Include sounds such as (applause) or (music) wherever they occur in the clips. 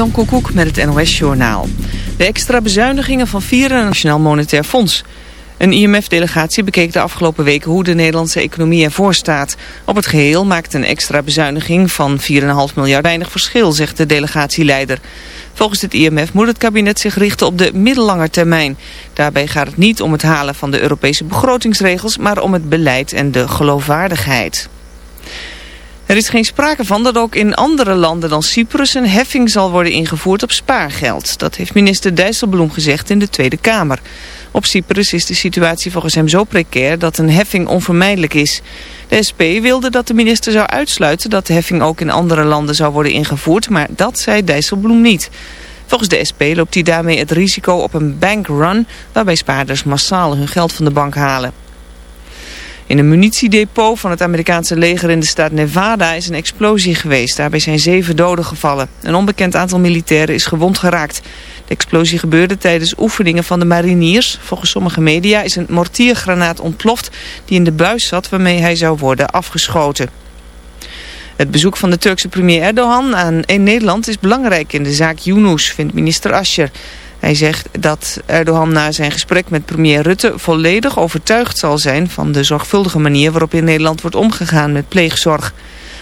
Marjan Koekoek met het NOS-journaal. De extra bezuinigingen van vieren het Nationaal Monetair Fonds. Een IMF-delegatie bekeek de afgelopen weken hoe de Nederlandse economie ervoor staat. Op het geheel maakt een extra bezuiniging van 4,5 miljard weinig verschil, zegt de delegatieleider. Volgens het IMF moet het kabinet zich richten op de middellange termijn. Daarbij gaat het niet om het halen van de Europese begrotingsregels, maar om het beleid en de geloofwaardigheid. Er is geen sprake van dat ook in andere landen dan Cyprus een heffing zal worden ingevoerd op spaargeld. Dat heeft minister Dijsselbloem gezegd in de Tweede Kamer. Op Cyprus is de situatie volgens hem zo precair dat een heffing onvermijdelijk is. De SP wilde dat de minister zou uitsluiten dat de heffing ook in andere landen zou worden ingevoerd, maar dat zei Dijsselbloem niet. Volgens de SP loopt hij daarmee het risico op een bankrun waarbij spaarders massaal hun geld van de bank halen. In een munitiedepot van het Amerikaanse leger in de staat Nevada is een explosie geweest. Daarbij zijn zeven doden gevallen. Een onbekend aantal militairen is gewond geraakt. De explosie gebeurde tijdens oefeningen van de mariniers. Volgens sommige media is een mortiergranaat ontploft die in de buis zat waarmee hij zou worden afgeschoten. Het bezoek van de Turkse premier Erdogan aan Nederland is belangrijk in de zaak Yunus, vindt minister Ascher. Hij zegt dat Erdogan na zijn gesprek met premier Rutte volledig overtuigd zal zijn van de zorgvuldige manier waarop in Nederland wordt omgegaan met pleegzorg.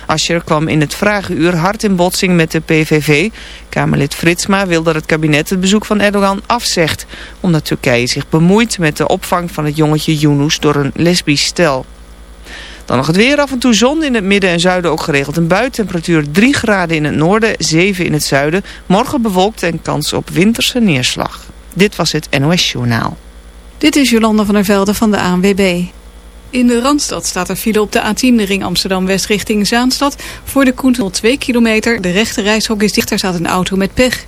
Ascher kwam in het vragenuur hard in botsing met de PVV. Kamerlid Fritsma wil dat het kabinet het bezoek van Erdogan afzegt, omdat Turkije zich bemoeit met de opvang van het jongetje Yunus door een lesbisch stel. Dan nog het weer, af en toe zon in het midden en zuiden ook geregeld een bui. Temperatuur 3 graden in het noorden, 7 in het zuiden. Morgen bewolkt en kans op winterse neerslag. Dit was het NOS Journaal. Dit is Jolanda van der Velde van de ANWB. In de Randstad staat er file op de A10, de ring Amsterdam-West richting Zaanstad. Voor de Koentel 2 kilometer. De rechte reishok is dichter, staat een auto met pech.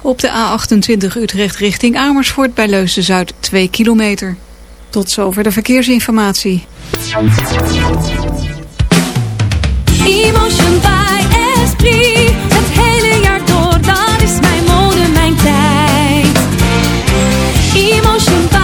Op de A28 Utrecht richting Amersfoort bij Leusden-Zuid 2 kilometer. Tot zover de verkeersinformatie. Emotion by Esprit. Het hele jaar door, dat is mijn mode, mijn tijd. Emotion by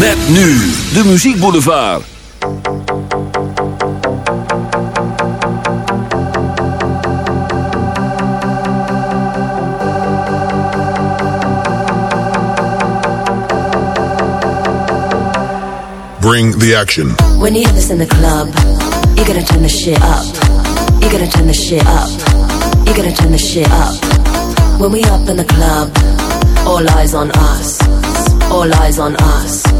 Met nu de muziekboulevard. Bring the action. When you have this in the club, you gotta turn the shit up. You gotta turn the shit up. You gotta turn the shit up. When we up in the club, all eyes on us. All eyes on us.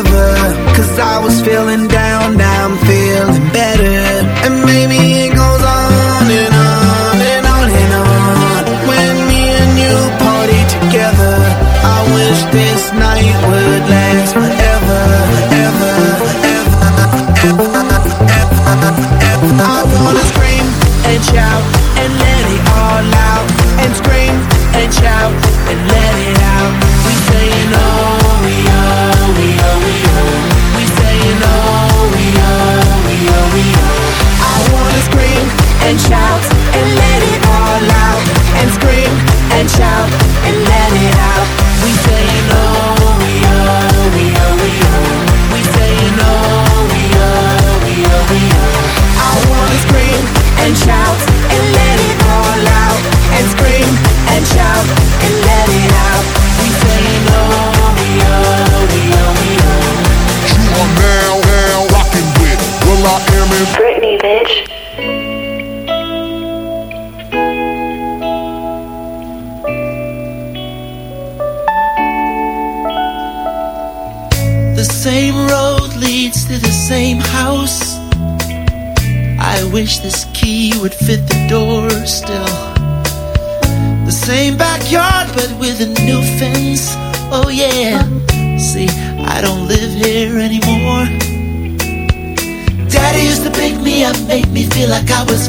Cause I was feeling down, now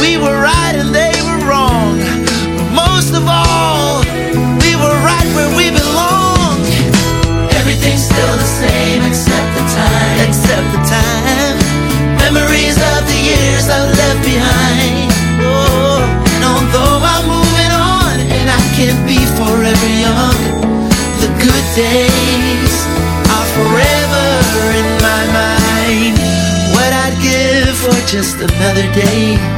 we were right and they were wrong. But most of all, we were right where we belong. Everything's still the same except the time, except the time. Memories of the years I left behind. Oh, and although I'm moving on and I can't be forever young, the good days are forever in my mind. What I'd give for just another day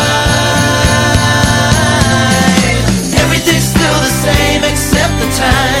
Time.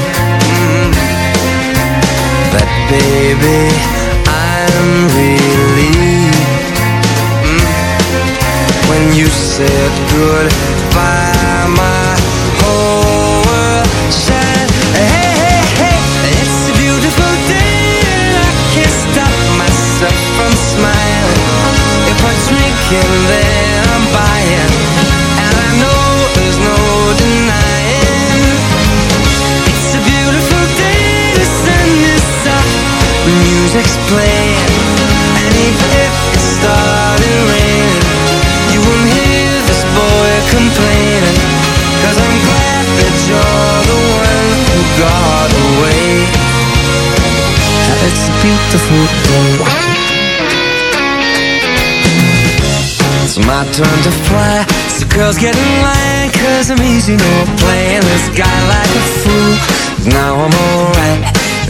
baby, I'm relieved mm, when you said goodbye. My and even if it started raining, you won't hear this boy I'm glad that you're the one who got away. It's a beautiful day. It's my turn to fly. So girls get in line Cause I'm easy, no playing this guy like a fool. Now I'm alright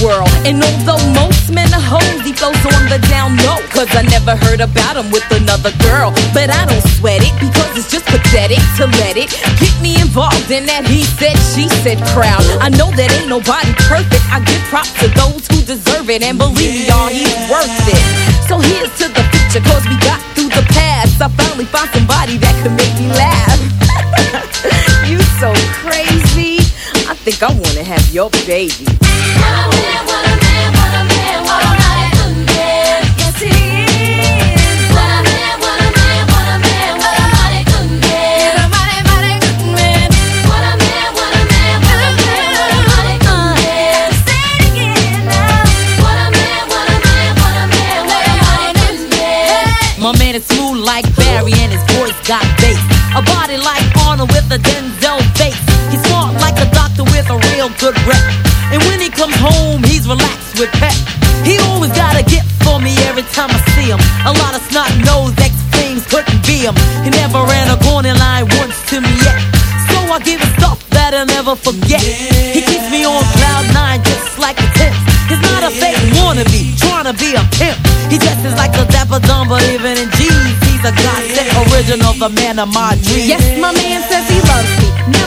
World. And although most men are hoes, he goes on the down low. Cause I never heard about him with another girl. But I don't sweat it because it's just pathetic to let it get me involved in that he said, she said crowd. I know that ain't nobody perfect. I give props to those who deserve it. And believe me, y'all, he's worth it. So here's to the future, cause we got through the past. I finally found somebody that could make me laugh. (laughs) you so crazy. I think I wanna have your baby. My man is smooth like Barry and his voice got bass. A body like Arnold with a Denzel face. He's smart like a doctor with a real good rep. him. A lot of snot nose ex things couldn't be him. He never ran a corner line once to me yet. So I give him stuff that I'll never forget. He keeps me on cloud nine just like a tip. He's not a fake wannabe, trying to be a pimp. He dresses like a dapper dumb, but in jeans, he's a godsend original, the man of my dreams. Yes, my man says he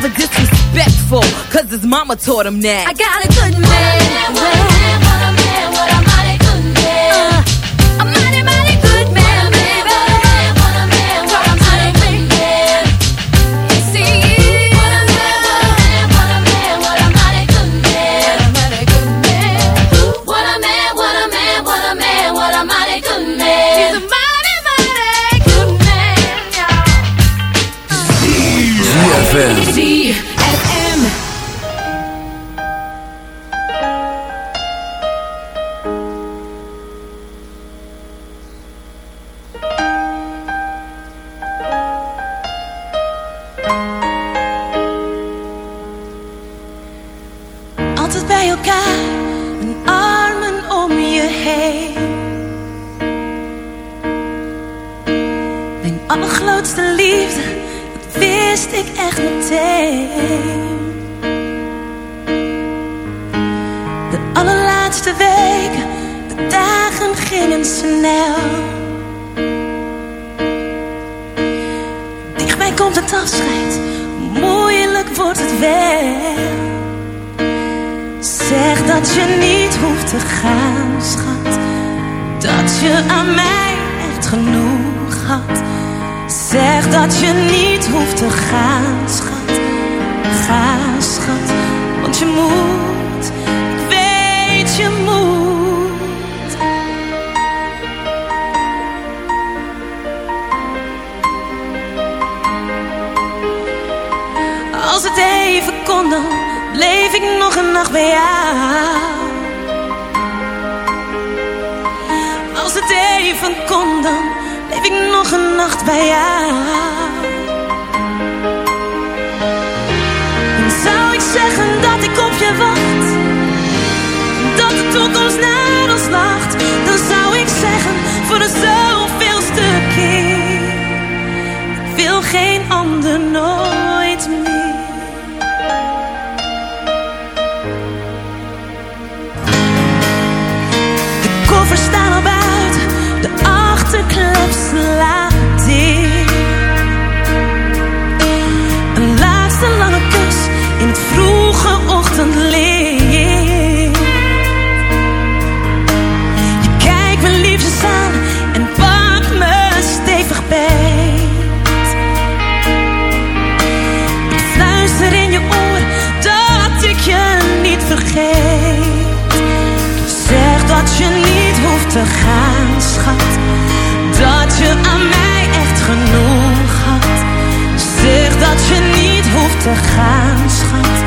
Never disrespectful, cause his mama taught him that. I got a good man. What a man, what a man, what a good ZFM. Ik laat dit een laatste lange kus in het vroege ochtendlicht. Je kijkt me liefjes aan en pakt me stevig beet. Je fluister in je oor dat ik je niet vergeet. Zeg dat je niet hoeft te gaan. dat je niet hoeft te gaan, schat.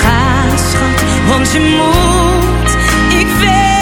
Ga, schat, want je moet, ik weet.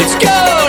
Let's go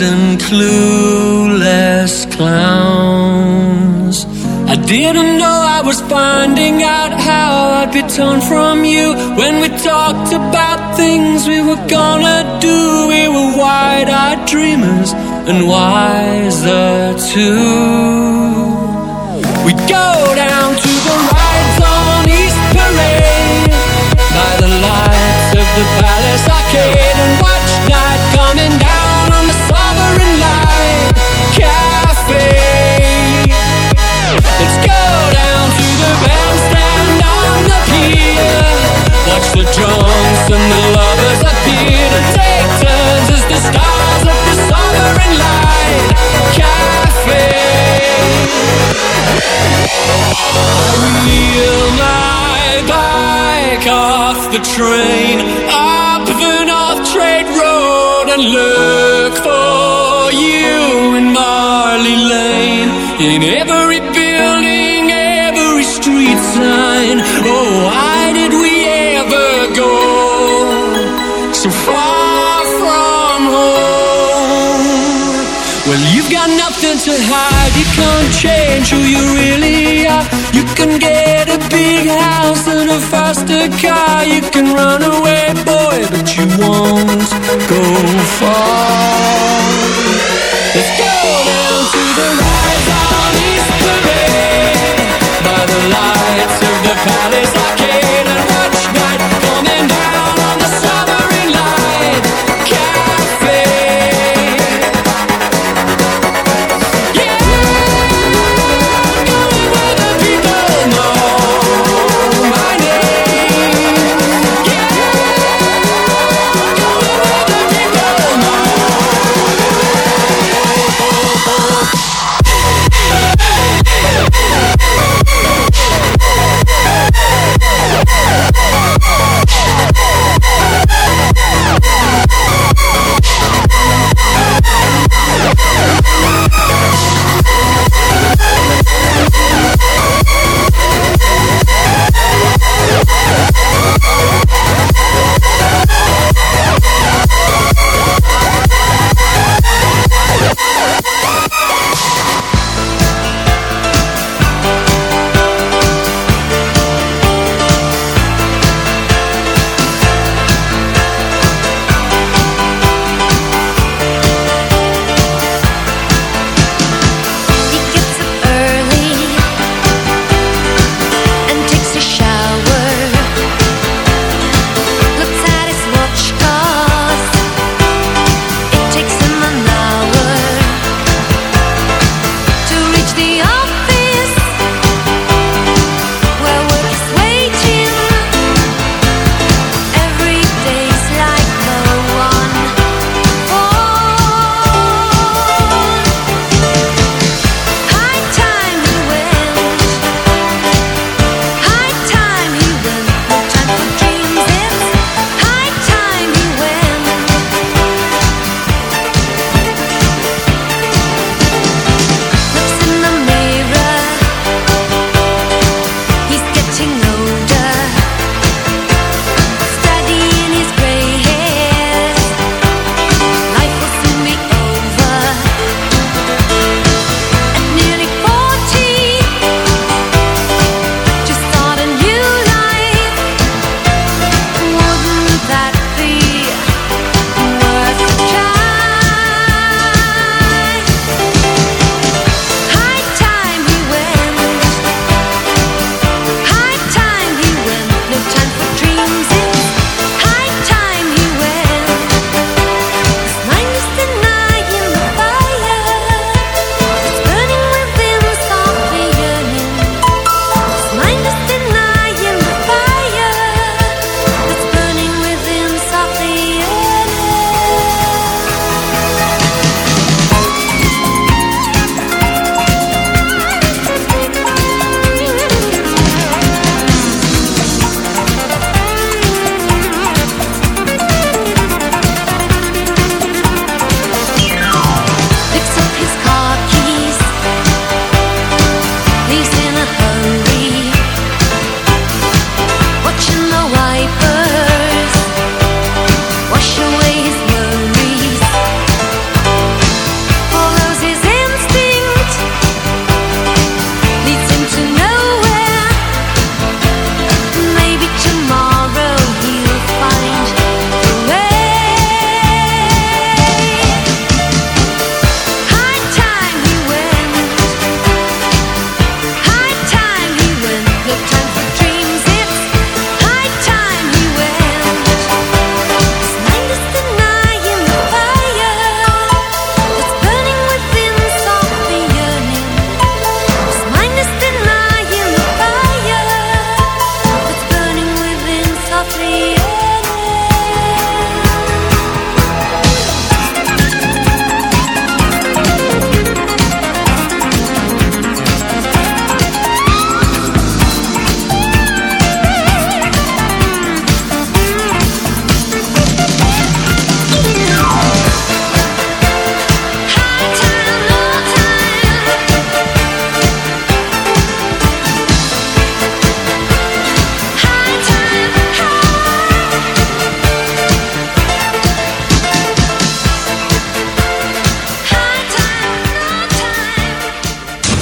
and clueless clowns. I didn't know I was finding out how I'd be torn from you when we talked about things we were gonna do. We were wide-eyed dreamers and wiser too. We go down to the rides on East Parade by the lights of the Palace Arcade car. You can run away, boy, but you won't go far.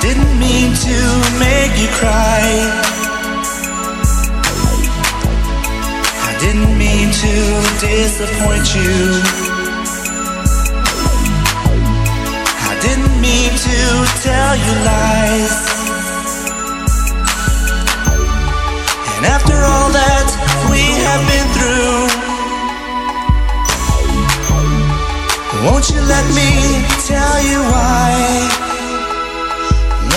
Didn't mean to make you cry. I didn't mean to disappoint you. I didn't mean to tell you lies. And after all that we have been through, won't you let me tell you why?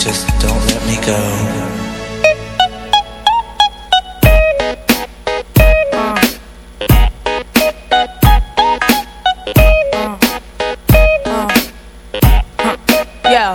just don't let me go. Yo,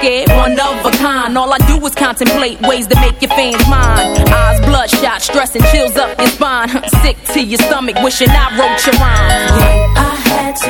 scared. One of a kind. All I do is contemplate ways to make your fans mine. Eyes bloodshot, stress and chills up your spine. Sick to your stomach, wishing I wrote your rhyme. I had to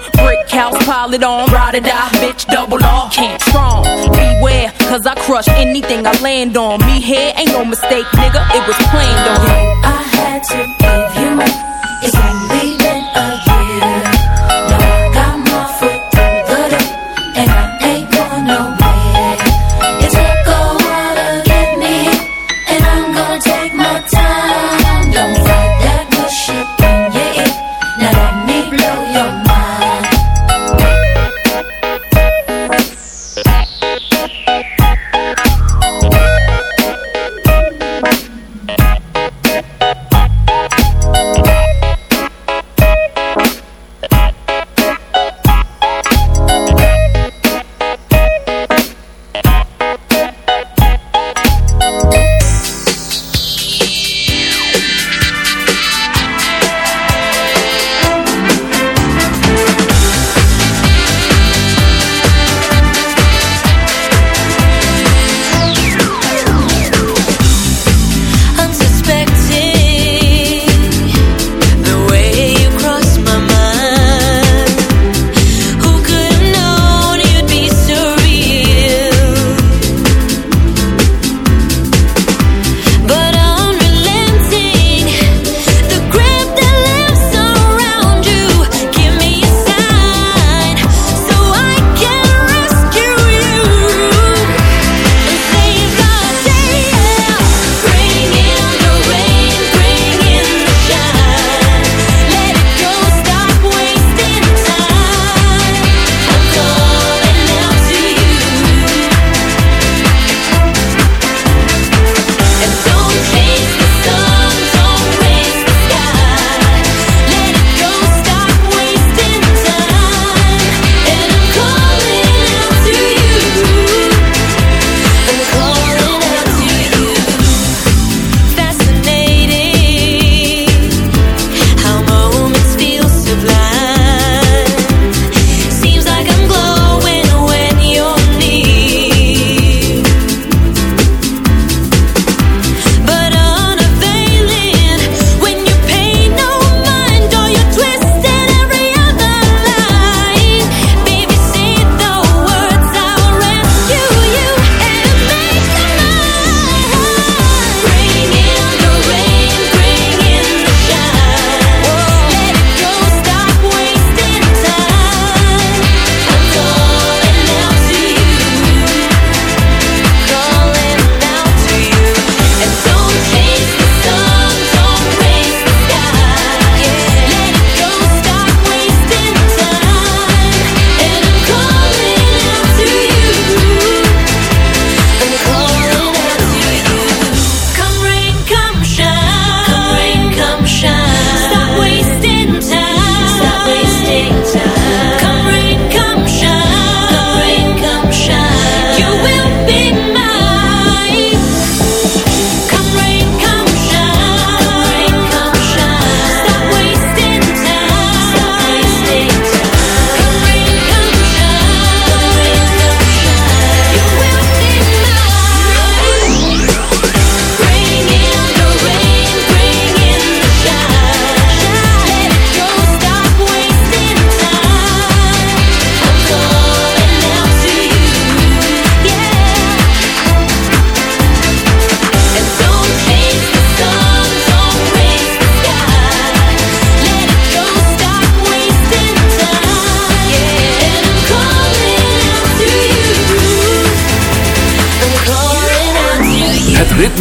House, pile it on, ride or die, bitch, double off, can't strong. Beware, cause I crush anything I land on. Me here ain't no mistake, nigga, it was planned on. I had to give you. It's only been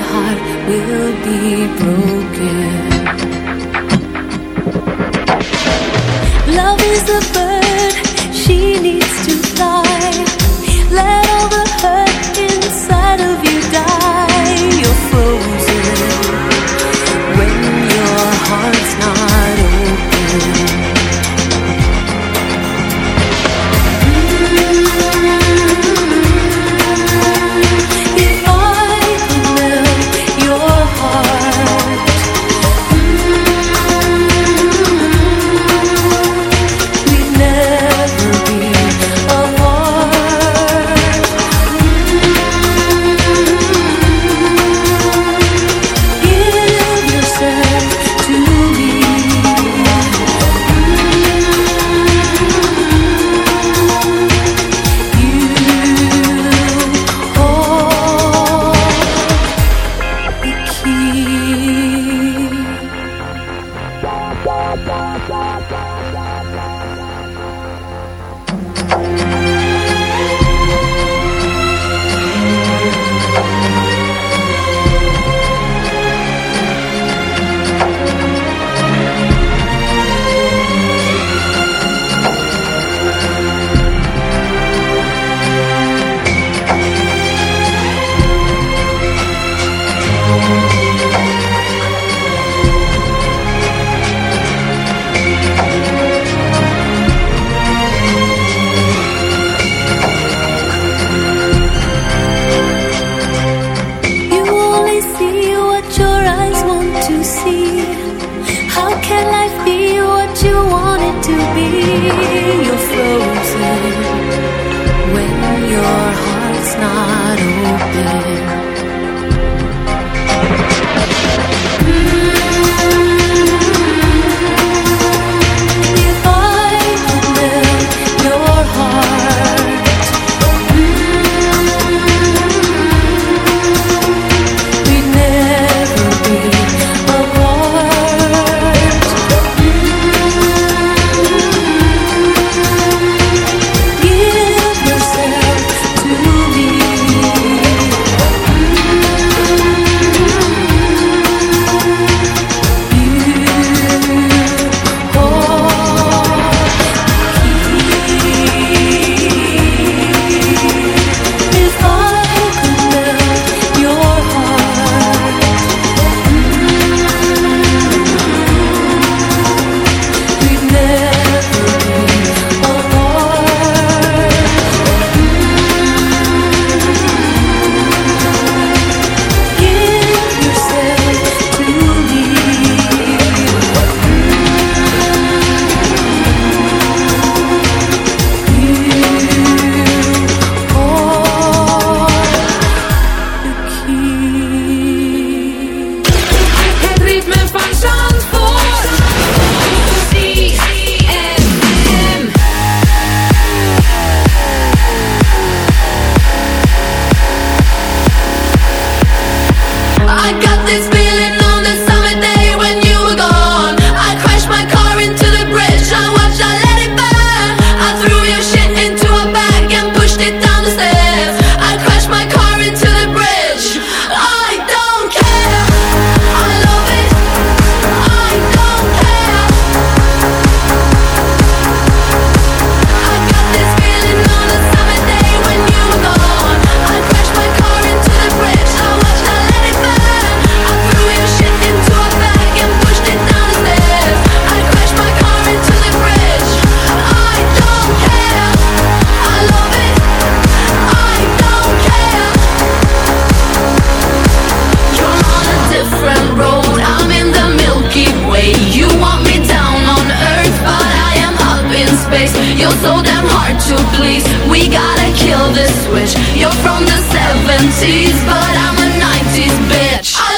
heart will be broken. language. You're from the 70s, but I'm a 90s bitch. I